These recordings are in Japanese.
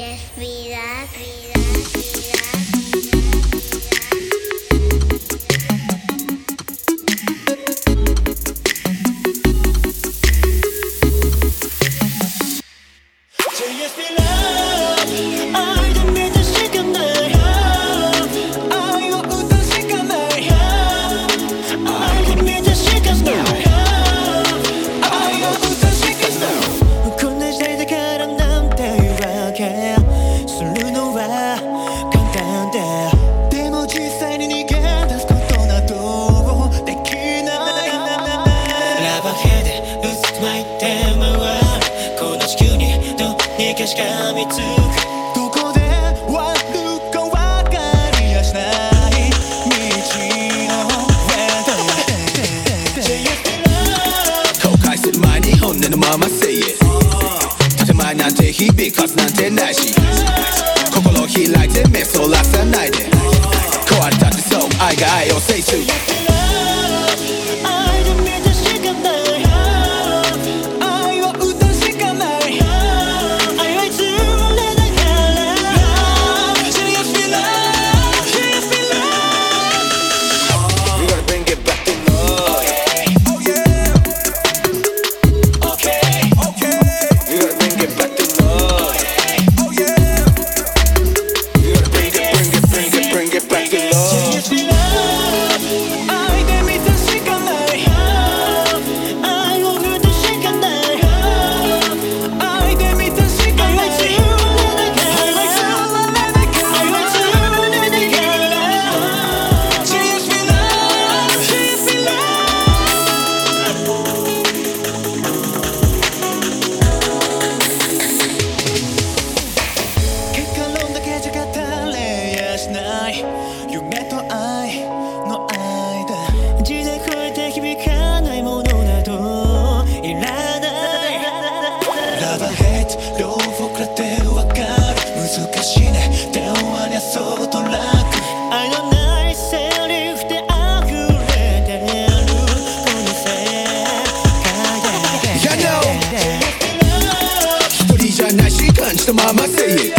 que es vida, vida, vida. 簡単ででも実際に逃げ出すことなどできない。ラバーヘで渦巻いて回るこの地球にどうにかしがみつく。どこで終わるか分かりやしない。道の後悔する前に本音のまま say it 建前なんて響かずなんてないし。開いて目そらさないで壊れたってそう愛が愛を say to 愛し感じたまま say it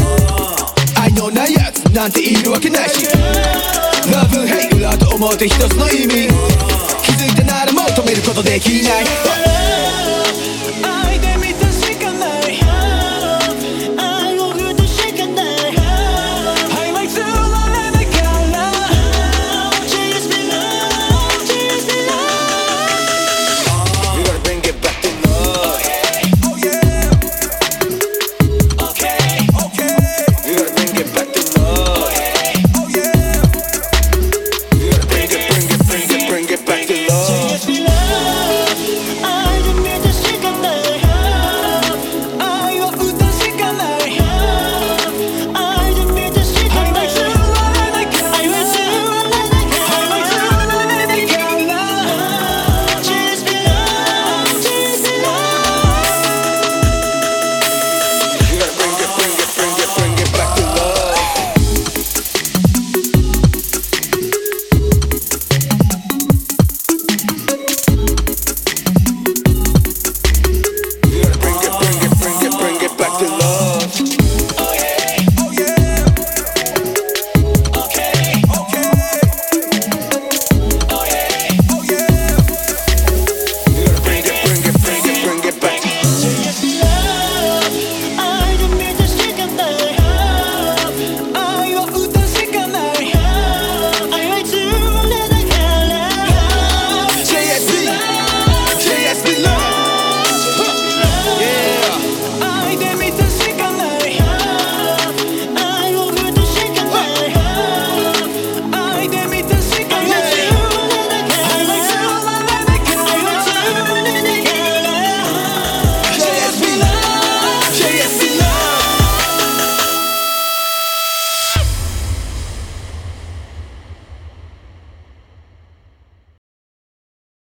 愛のないやつなんているわけないし。Love hate 裏と表一つの意味。気づいたならもう止めることできない。